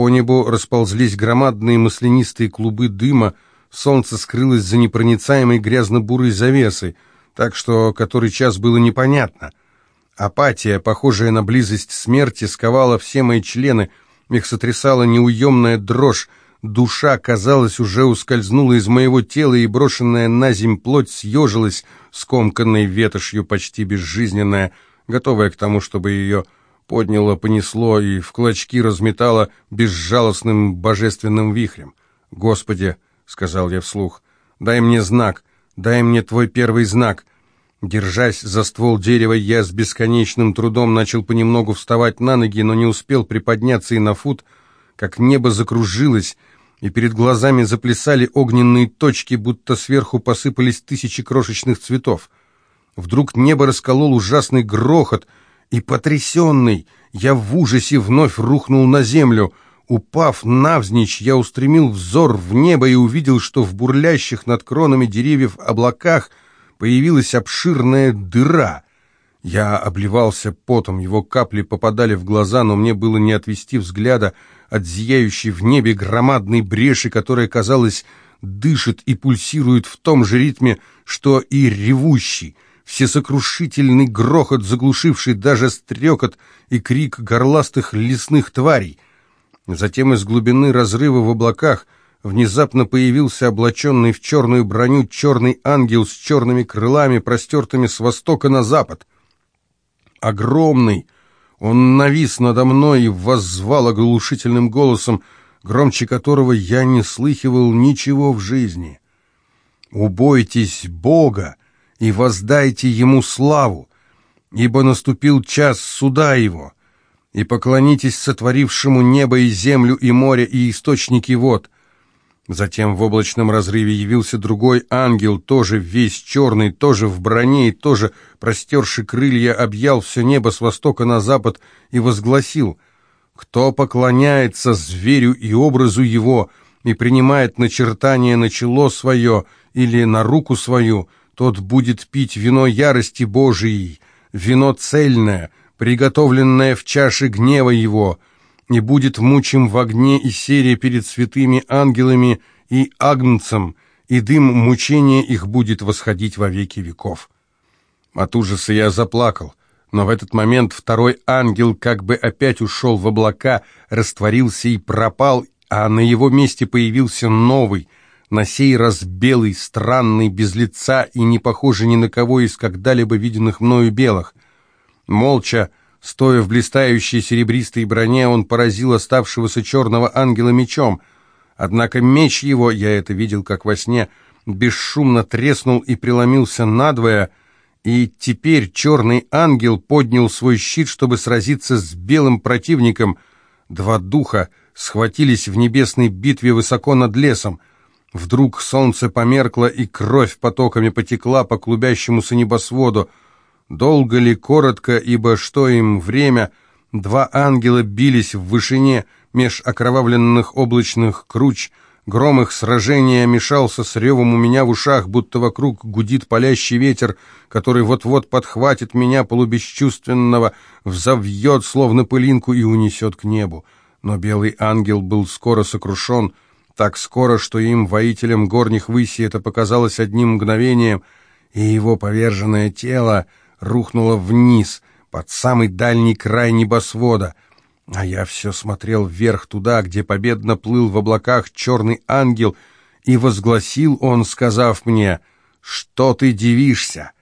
По небу расползлись громадные маслянистые клубы дыма, солнце скрылось за непроницаемой грязно-бурой завесой, так что который час было непонятно. Апатия, похожая на близость смерти, сковала все мои члены, их сотрясала неуемная дрожь, душа, казалось, уже ускользнула из моего тела, и брошенная на земь плоть съежилась, скомканной ветошью, почти безжизненная, готовая к тому, чтобы ее подняло, понесло и в клочки разметало безжалостным божественным вихрем. «Господи!» — сказал я вслух. «Дай мне знак, дай мне твой первый знак». Держась за ствол дерева, я с бесконечным трудом начал понемногу вставать на ноги, но не успел приподняться и на фут, как небо закружилось, и перед глазами заплясали огненные точки, будто сверху посыпались тысячи крошечных цветов. Вдруг небо расколол ужасный грохот — и потрясенный, я в ужасе вновь рухнул на землю. Упав навзничь, я устремил взор в небо и увидел, что в бурлящих над кронами деревьев облаках появилась обширная дыра. Я обливался потом, его капли попадали в глаза, но мне было не отвести взгляда от зияющей в небе громадной бреши, которая, казалось, дышит и пульсирует в том же ритме, что и ревущий — всесокрушительный грохот, заглушивший даже стрекот и крик горластых лесных тварей. Затем из глубины разрыва в облаках внезапно появился облаченный в черную броню черный ангел с черными крылами, простертыми с востока на запад. Огромный, он навис надо мной и воззвал оглушительным голосом, громче которого я не слыхивал ничего в жизни. «Убойтесь Бога!» И воздайте ему славу, ибо наступил час суда его, и поклонитесь сотворившему небо и землю и море и источники вод». Затем в облачном разрыве явился другой ангел, тоже весь черный, тоже в броне и тоже, простерши крылья, объял все небо с востока на запад и возгласил «Кто поклоняется зверю и образу его и принимает начертание на чело свое или на руку свою, тот будет пить вино ярости Божией, вино цельное, приготовленное в чаше гнева его, и будет мучим в огне и сере перед святыми ангелами и агнцем, и дым мучения их будет восходить во веки веков. От ужаса я заплакал, но в этот момент второй ангел как бы опять ушел в облака, растворился и пропал, а на его месте появился новый — на сей раз белый, странный, без лица и не похожий ни на кого из когда-либо виденных мною белых. Молча, стоя в блистающей серебристой броне, он поразил оставшегося черного ангела мечом. Однако меч его, я это видел как во сне, бесшумно треснул и преломился надвое, и теперь черный ангел поднял свой щит, чтобы сразиться с белым противником. Два духа схватились в небесной битве высоко над лесом — Вдруг солнце померкло, и кровь потоками потекла по клубящемуся небосводу. Долго ли, коротко, ибо что им время, два ангела бились в вышине меж окровавленных облачных круч, гром их сражения мешался с ревом у меня в ушах, будто вокруг гудит палящий ветер, который вот-вот подхватит меня полубесчувственного, взовьет, словно пылинку, и унесет к небу. Но белый ангел был скоро сокрушен, — так скоро, что им, воителям горних высей, это показалось одним мгновением, и его поверженное тело рухнуло вниз, под самый дальний край небосвода. А я все смотрел вверх туда, где победно плыл в облаках черный ангел, и возгласил он, сказав мне, «Что ты дивишься?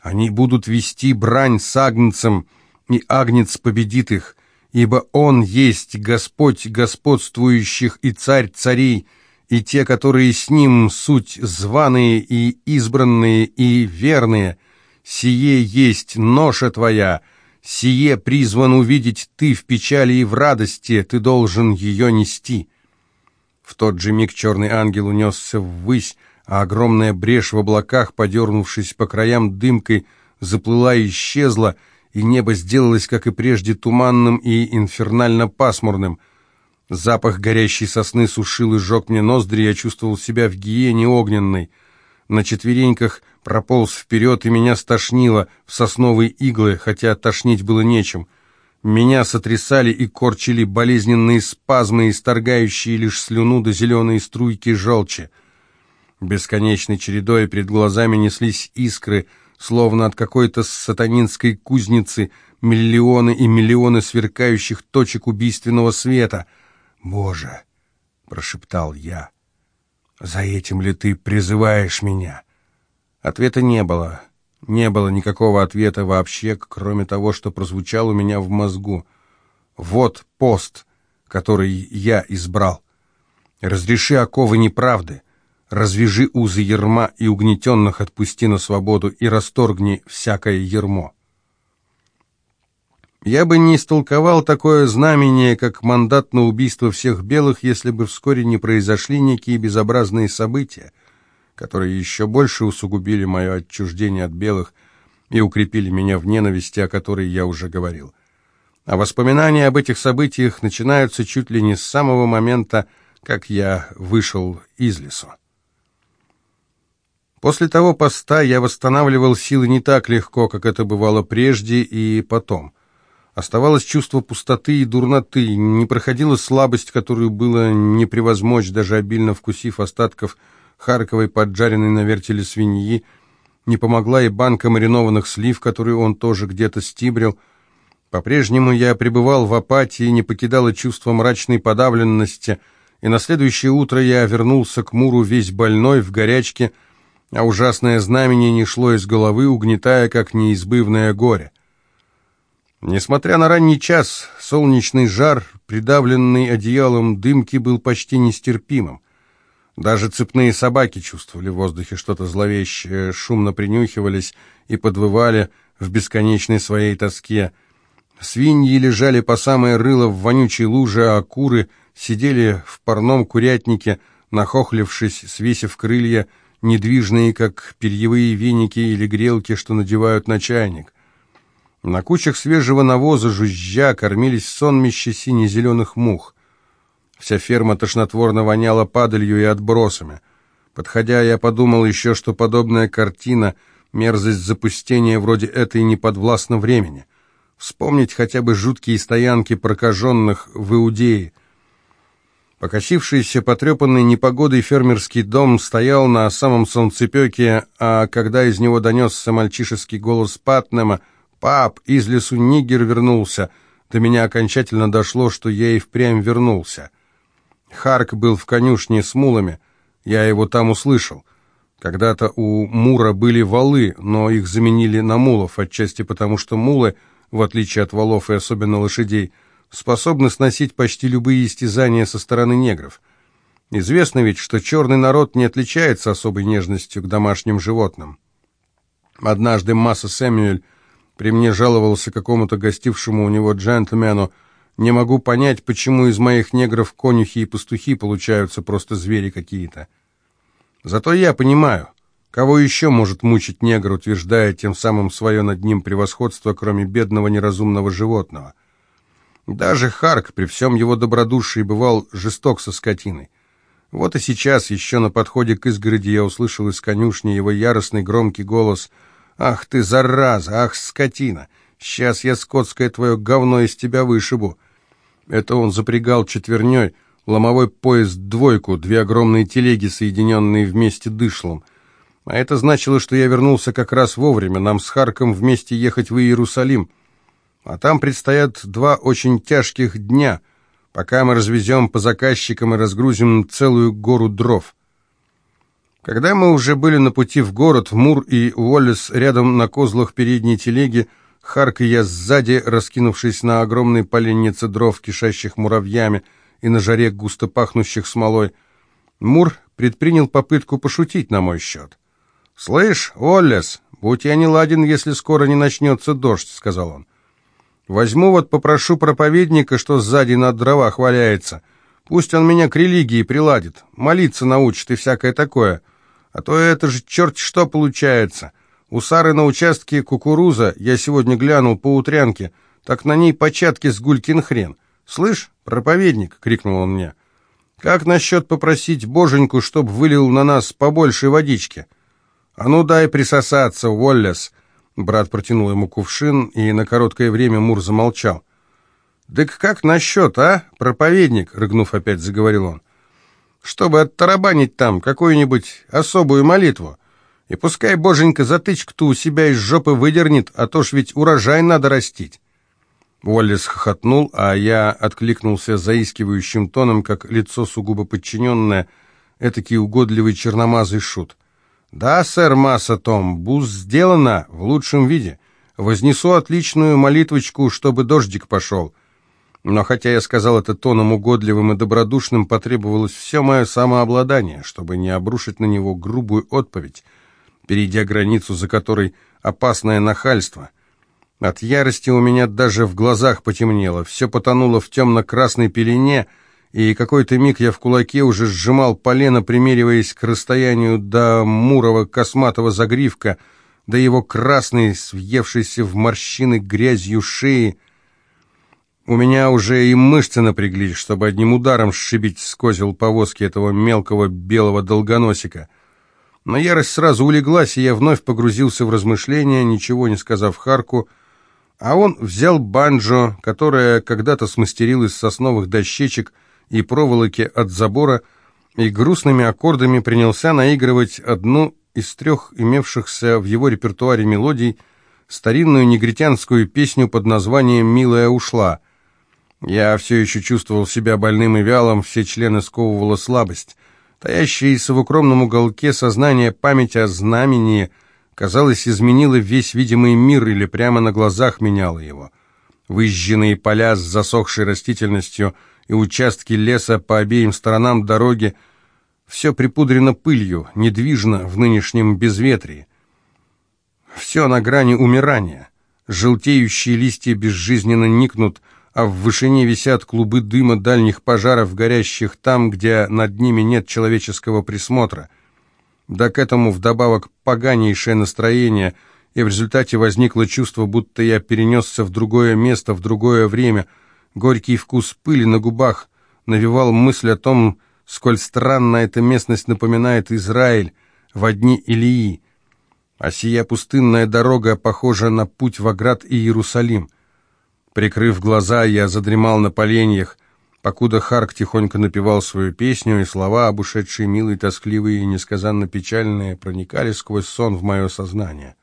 Они будут вести брань с агнцем, и агнец победит их» ибо Он есть Господь господствующих и Царь царей, и те, которые с Ним суть званые и избранные и верные. Сие есть ноша твоя, сие призван увидеть ты в печали и в радости, ты должен ее нести». В тот же миг черный ангел унесся ввысь, а огромная брешь в облаках, подернувшись по краям дымкой, заплыла и исчезла, и небо сделалось, как и прежде, туманным и инфернально пасмурным. Запах горящей сосны сушил и сжег мне ноздри, я чувствовал себя в гиене огненной. На четвереньках прополз вперед, и меня стошнило в сосновые иглы, хотя тошнить было нечем. Меня сотрясали и корчили болезненные спазмы, исторгающие лишь слюну до зеленые струйки желчи. Бесконечной чередой перед глазами неслись искры, словно от какой-то сатанинской кузницы, миллионы и миллионы сверкающих точек убийственного света. «Боже!» — прошептал я. «За этим ли ты призываешь меня?» Ответа не было. Не было никакого ответа вообще, кроме того, что прозвучал у меня в мозгу. «Вот пост, который я избрал. Разреши оковы неправды, развяжи узы ерма и угнетенных отпусти на свободу и расторгни всякое ермо». Я бы не истолковал такое знамение, как мандат на убийство всех белых, если бы вскоре не произошли некие безобразные события, которые еще больше усугубили мое отчуждение от белых и укрепили меня в ненависти, о которой я уже говорил. А воспоминания об этих событиях начинаются чуть ли не с самого момента, как я вышел из лесу. После того поста я восстанавливал силы не так легко, как это бывало прежде и потом. Оставалось чувство пустоты и дурноты, не проходила слабость, которую было не превозмочь, даже обильно вкусив остатков Харковой поджаренной на вертеле свиньи, не помогла и банка маринованных слив, которую он тоже где-то стибрил. По-прежнему я пребывал в апатии, не покидало чувство мрачной подавленности, и на следующее утро я вернулся к Муру весь больной, в горячке, а ужасное знамение не шло из головы, угнетая, как неизбывное горе. Несмотря на ранний час, солнечный жар, придавленный одеялом дымки, был почти нестерпимым. Даже цепные собаки чувствовали в воздухе что-то зловещее, шумно принюхивались и подвывали в бесконечной своей тоске. Свиньи лежали по самое рыло в вонючей луже, а куры сидели в парном курятнике, нахохлившись, свесив крылья, недвижные, как перьевые веники или грелки, что надевают на чайник. На кучах свежего навоза жужжа кормились сонмища сине-зеленых мух. Вся ферма тошнотворно воняла падалью и отбросами. Подходя, я подумал еще, что подобная картина, мерзость запустения вроде этой не подвластна времени. Вспомнить хотя бы жуткие стоянки прокаженных в Иудее. Покосившийся, потрепанный непогодой фермерский дом стоял на самом солнцепеке, а когда из него донесся мальчишеский голос Патнема «Пап, из лесу нигер вернулся», до меня окончательно дошло, что я и впрямь вернулся. Харк был в конюшне с мулами, я его там услышал. Когда-то у Мура были валы, но их заменили на мулов, отчасти потому, что мулы, в отличие от валов и особенно лошадей, способны сносить почти любые истязания со стороны негров. Известно ведь, что черный народ не отличается особой нежностью к домашним животным. Однажды Масса Сэмюэль при мне жаловался какому-то гостившему у него джентльмену, не могу понять, почему из моих негров конюхи и пастухи получаются просто звери какие-то. Зато я понимаю, кого еще может мучить негр, утверждая тем самым свое над ним превосходство, кроме бедного неразумного животного. Даже Харк при всем его добродушии бывал жесток со скотиной. Вот и сейчас, еще на подходе к изгороди, я услышал из конюшни его яростный громкий голос «Ах ты, зараза! Ах, скотина! Сейчас я скотское твое говно из тебя вышибу!» Это он запрягал четверней, ломовой поезд-двойку, две огромные телеги, соединенные вместе дышлом. А это значило, что я вернулся как раз вовремя, нам с Харком вместе ехать в Иерусалим. А там предстоят два очень тяжких дня, пока мы развезем по заказчикам и разгрузим целую гору дров. Когда мы уже были на пути в город, Мур и Уоллес рядом на козлах передней телеги Харк и я сзади, раскинувшись на огромной поленнице дров, кишащих муравьями, и на жаре густо пахнущих смолой, Мур предпринял попытку пошутить на мой счет. «Слышь, Оллес, будь я не ладен, если скоро не начнется дождь», — сказал он. «Возьму вот попрошу проповедника, что сзади на дровах валяется. Пусть он меня к религии приладит, молиться научит и всякое такое. А то это же черт что получается». У Сары на участке кукуруза, я сегодня глянул по утрянке, так на ней початки с гулькин хрен. «Слышь, проповедник!» — крикнул он мне. «Как насчет попросить боженьку, чтоб вылил на нас побольше водички?» «А ну дай присосаться, Уоллес!» Брат протянул ему кувшин, и на короткое время Мур замолчал. «Так как насчет, а, проповедник?» — рыгнув опять, заговорил он. «Чтобы оттарабанить там какую-нибудь особую молитву. И пускай боженька затычку-то у себя из жопы выдернет, а то ж ведь урожай надо растить». Уоллес хохотнул, а я откликнулся заискивающим тоном, как лицо сугубо подчиненное, этакий угодливый черномазый шут. «Да, сэр Масса Том, буз сделано в лучшем виде. Вознесу отличную молитвочку, чтобы дождик пошел». Но хотя я сказал это тоном угодливым и добродушным, потребовалось все мое самообладание, чтобы не обрушить на него грубую отповедь, перейдя границу, за которой опасное нахальство — от ярости у меня даже в глазах потемнело, все потонуло в темно-красной пелене, и какой-то миг я в кулаке уже сжимал полено, примериваясь к расстоянию до мурого косматого загривка, до его красной, свъевшейся в морщины грязью шеи. У меня уже и мышцы напряглись, чтобы одним ударом сшибить с козел повозки этого мелкого белого долгоносика. Но ярость сразу улеглась, и я вновь погрузился в размышления, ничего не сказав Харку, — а он взял банджо, которое когда-то смастерил из сосновых дощечек и проволоки от забора, и грустными аккордами принялся наигрывать одну из трех имевшихся в его репертуаре мелодий, старинную негритянскую песню под названием «Милая ушла». Я все еще чувствовал себя больным и вялым, все члены сковывала слабость. Таящаяся в укромном уголке сознание память о знамени – казалось, изменила весь видимый мир или прямо на глазах меняла его. Выжженные поля с засохшей растительностью и участки леса по обеим сторонам дороги все припудрено пылью, недвижно в нынешнем безветрии. Все на грани умирания. Желтеющие листья безжизненно никнут, а в вышине висят клубы дыма дальних пожаров, горящих там, где над ними нет человеческого присмотра — да к этому вдобавок поганейшее настроение, и в результате возникло чувство, будто я перенесся в другое место, в другое время. Горький вкус пыли на губах навевал мысль о том, сколь странно эта местность напоминает Израиль в одни Илии. А сия пустынная дорога похожа на путь в Аград и Иерусалим. Прикрыв глаза, я задремал на поленьях, покуда Харк тихонько напевал свою песню, и слова, об ушедшей милой, тоскливые и несказанно печальные, проникали сквозь сон в мое сознание.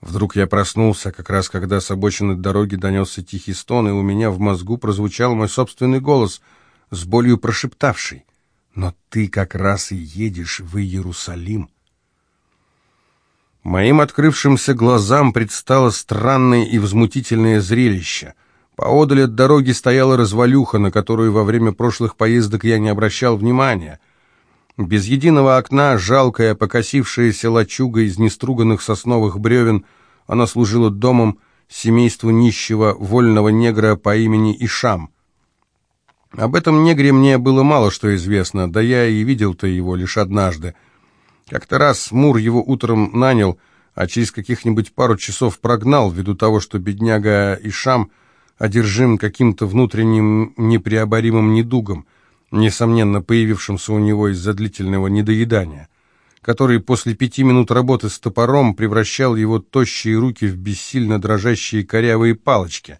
Вдруг я проснулся, как раз когда с обочины дороги донесся тихий стон, и у меня в мозгу прозвучал мой собственный голос, с болью прошептавший «Но ты как раз и едешь в Иерусалим». Моим открывшимся глазам предстало странное и возмутительное зрелище — Поодаль от дороги стояла развалюха, на которую во время прошлых поездок я не обращал внимания. Без единого окна, жалкая, покосившаяся лачуга из неструганных сосновых бревен, она служила домом семейству нищего вольного негра по имени Ишам. Об этом негре мне было мало что известно, да я и видел-то его лишь однажды. Как-то раз Мур его утром нанял, а через каких-нибудь пару часов прогнал, ввиду того, что бедняга Ишам одержим каким-то внутренним непреоборимым недугом, несомненно появившимся у него из-за длительного недоедания, который после пяти минут работы с топором превращал его тощие руки в бессильно дрожащие корявые палочки.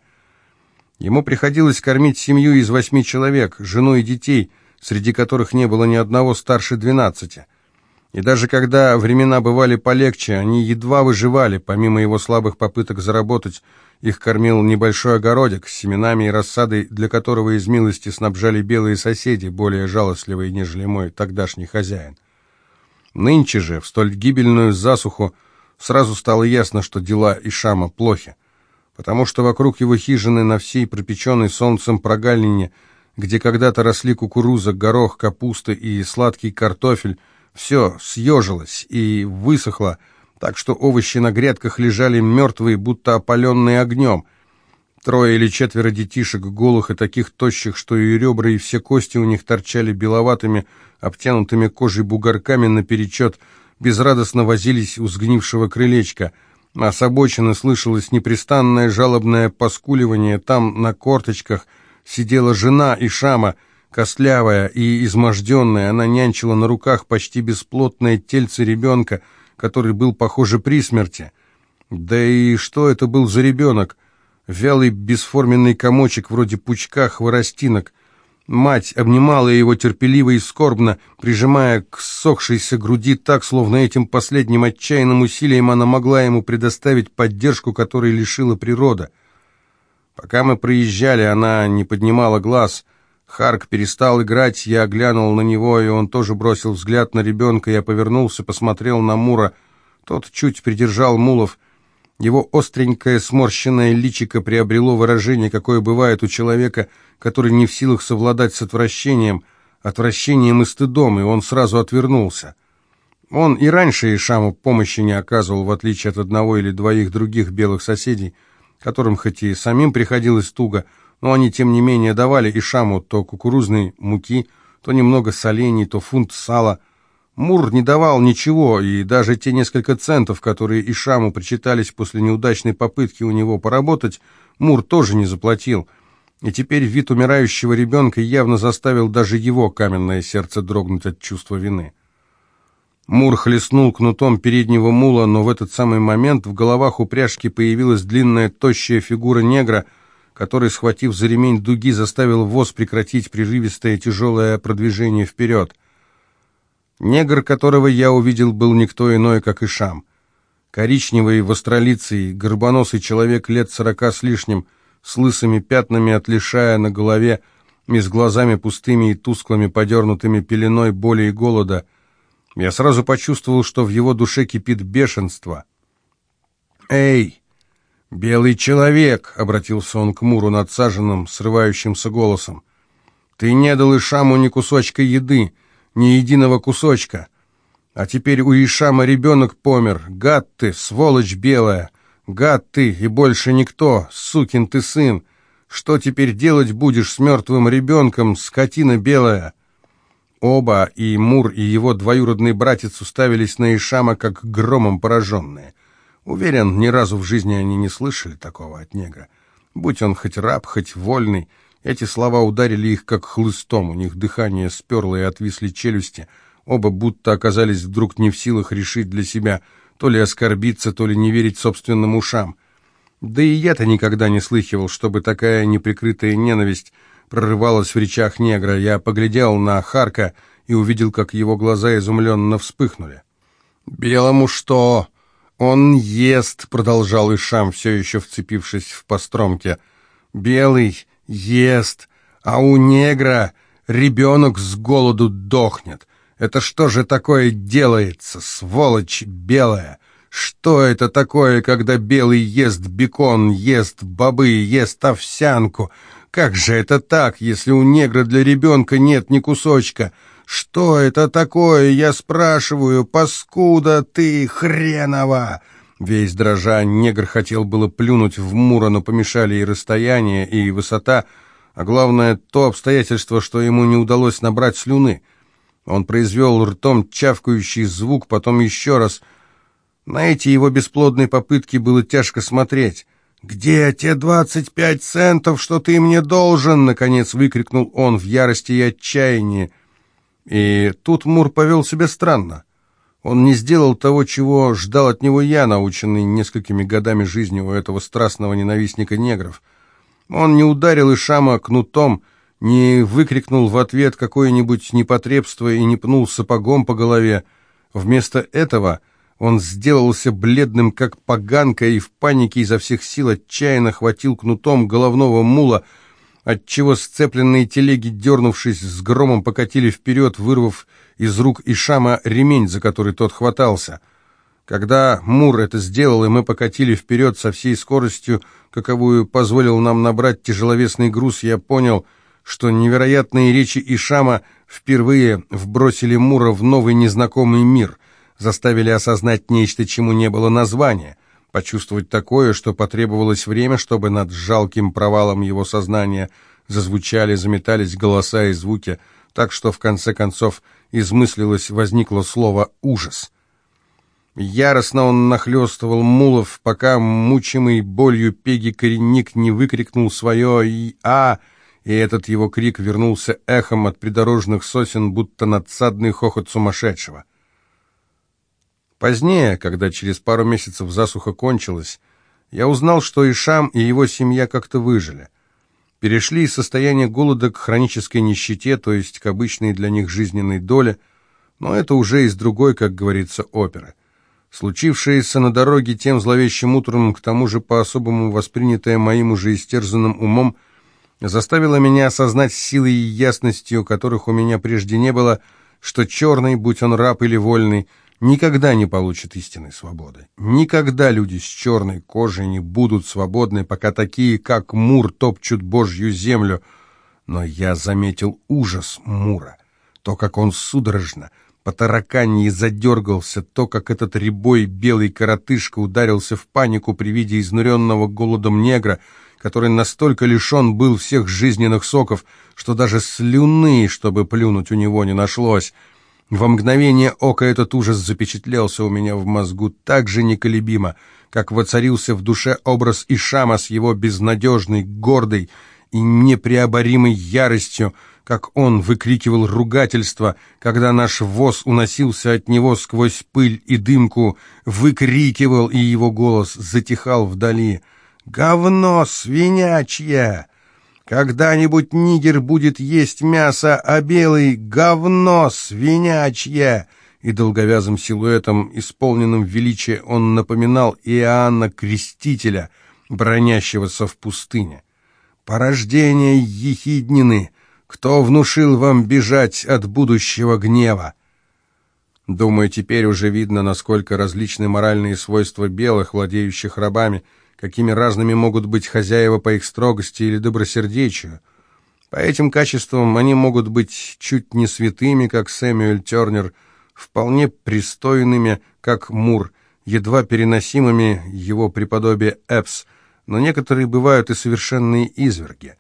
Ему приходилось кормить семью из восьми человек, жену и детей, среди которых не было ни одного старше двенадцати. И даже когда времена бывали полегче, они едва выживали, помимо его слабых попыток заработать, их кормил небольшой огородик с семенами и рассадой, для которого из милости снабжали белые соседи, более жалостливые, нежели мой тогдашний хозяин. Нынче же, в столь гибельную засуху, сразу стало ясно, что дела Ишама плохи, потому что вокруг его хижины на всей пропеченной солнцем прогалине, где когда-то росли кукуруза, горох, капуста и сладкий картофель, все съежилось и высохло, так что овощи на грядках лежали мертвые, будто опаленные огнем. Трое или четверо детишек, голых и таких тощих, что и ребра, и все кости у них торчали беловатыми, обтянутыми кожей бугорками наперечет, безрадостно возились у сгнившего крылечка, а с обочины слышалось непрестанное жалобное поскуливание, там на корточках сидела жена Ишама, костлявая и изможденная, она нянчила на руках почти бесплотное тельце ребенка — который был, похоже, при смерти. Да и что это был за ребенок? вялый бесформенный комочек вроде пучка хворостинок. Мать обнимала его терпеливо и скорбно, прижимая к сохшейся груди так, словно этим последним отчаянным усилием она могла ему предоставить поддержку, которой лишила природа. Пока мы проезжали, она не поднимала глаз. Харк перестал играть, я глянул на него, и он тоже бросил взгляд на ребенка. Я повернулся, посмотрел на Мура. Тот чуть придержал Мулов. Его остренькое сморщенное личико приобрело выражение, какое бывает у человека — который не в силах совладать с отвращением, отвращением и стыдом, и он сразу отвернулся. Он и раньше Ишаму помощи не оказывал, в отличие от одного или двоих других белых соседей, которым хоть и самим приходилось туго, но они, тем не менее, давали Ишаму то кукурузной муки, то немного солений, то фунт сала. Мур не давал ничего, и даже те несколько центов, которые Ишаму причитались после неудачной попытки у него поработать, Мур тоже не заплатил – и теперь вид умирающего ребенка явно заставил даже его каменное сердце дрогнуть от чувства вины. Мур хлестнул кнутом переднего мула, но в этот самый момент в головах упряжки появилась длинная тощая фигура негра, который, схватив за ремень дуги, заставил воз прекратить прерывистое тяжелое продвижение вперед. Негр, которого я увидел, был никто иной, как Ишам. Коричневый, востролицый, горбоносый человек лет сорока с лишним — с лысыми пятнами от лишая на голове, и с глазами пустыми и тусклыми, подернутыми пеленой боли и голода. Я сразу почувствовал, что в его душе кипит бешенство. «Эй, белый человек!» — обратился он к Муру надсаженным, срывающимся голосом. «Ты не дал Ишаму ни кусочка еды, ни единого кусочка. А теперь у Ишама ребенок помер. Гад ты, сволочь белая!» «Гад ты и больше никто, сукин ты сын! Что теперь делать будешь с мертвым ребенком, скотина белая?» Оба, и Мур, и его двоюродный братец уставились на Ишама, как громом пораженные. Уверен, ни разу в жизни они не слышали такого от негра. Будь он хоть раб, хоть вольный, эти слова ударили их как хлыстом, у них дыхание сперло и отвисли челюсти, оба будто оказались вдруг не в силах решить для себя — то ли оскорбиться, то ли не верить собственным ушам. Да и я-то никогда не слыхивал, чтобы такая неприкрытая ненависть прорывалась в речах негра. Я поглядел на Харка и увидел, как его глаза изумленно вспыхнули. «Белому что? Он ест», — продолжал Ишам, все еще вцепившись в постромке. «Белый ест, а у негра ребенок с голоду дохнет. Это что же такое делается, сволочь белая? Что это такое, когда белый ест бекон, ест бобы, ест овсянку? Как же это так, если у негра для ребенка нет ни кусочка? Что это такое, я спрашиваю, паскуда ты, хренова!» Весь дрожа, негр хотел было плюнуть в Мура, но помешали и расстояние, и высота, а главное то обстоятельство, что ему не удалось набрать слюны. Он произвел ртом чавкающий звук, потом еще раз. На эти его бесплодные попытки было тяжко смотреть. «Где те двадцать пять центов, что ты мне должен?» — наконец выкрикнул он в ярости и отчаянии. И тут Мур повел себя странно. Он не сделал того, чего ждал от него я, наученный несколькими годами жизни у этого страстного ненавистника негров. Он не ударил Ишама кнутом, не выкрикнул в ответ какое-нибудь непотребство и не пнул сапогом по голове. Вместо этого он сделался бледным, как поганка, и в панике изо всех сил отчаянно хватил кнутом головного мула, отчего сцепленные телеги, дернувшись с громом, покатили вперед, вырвав из рук Ишама ремень, за который тот хватался. Когда Мур это сделал, и мы покатили вперед со всей скоростью, каковую позволил нам набрать тяжеловесный груз, я понял — что невероятные речи Ишама впервые вбросили Мура в новый незнакомый мир, заставили осознать нечто, чему не было названия, почувствовать такое, что потребовалось время, чтобы над жалким провалом его сознания зазвучали, заметались голоса и звуки, так что в конце концов измыслилось, возникло слово «ужас». Яростно он нахлестывал мулов, пока мучимый болью пеги-коренник не выкрикнул свое «И-а!» и этот его крик вернулся эхом от придорожных сосен, будто надсадный хохот сумасшедшего. Позднее, когда через пару месяцев засуха кончилась, я узнал, что Ишам и его семья как-то выжили. Перешли из состояния голода к хронической нищете, то есть к обычной для них жизненной доле, но это уже из другой, как говорится, оперы. Случившееся на дороге тем зловещим утром, к тому же по-особому воспринятое моим уже истерзанным умом, заставило меня осознать силой и ясностью, которых у меня прежде не было, что черный, будь он раб или вольный, никогда не получит истинной свободы. Никогда люди с черной кожей не будут свободны, пока такие, как Мур, топчут Божью землю. Но я заметил ужас Мура, то, как он судорожно, по тараканье задергался, то, как этот рябой белый коротышка ударился в панику при виде изнуренного голодом негра, который настолько лишен был всех жизненных соков, что даже слюны, чтобы плюнуть, у него не нашлось. Во мгновение ока этот ужас запечатлелся у меня в мозгу так же неколебимо, как воцарился в душе образ Ишама с его безнадежной, гордой и непреоборимой яростью, как он выкрикивал ругательство, когда наш воз уносился от него сквозь пыль и дымку, выкрикивал, и его голос затихал вдали. «Говно свинячье! Когда-нибудь нигер будет есть мясо, а белый — говно свинячье!» И долговязым силуэтом, исполненным величия, он напоминал Иоанна Крестителя, бронящегося в пустыне. «Порождение ехиднины!» Кто внушил вам бежать от будущего гнева? Думаю, теперь уже видно, насколько различны моральные свойства белых, владеющих рабами, какими разными могут быть хозяева по их строгости или добросердечию. По этим качествам они могут быть чуть не святыми, как Сэмюэль Тернер, вполне пристойными, как Мур, едва переносимыми его преподобие Эпс, но некоторые бывают и совершенные изверги.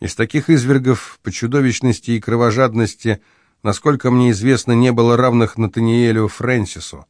Из таких извергов по чудовищности и кровожадности, насколько мне известно, не было равных Натаниэлю Фрэнсису.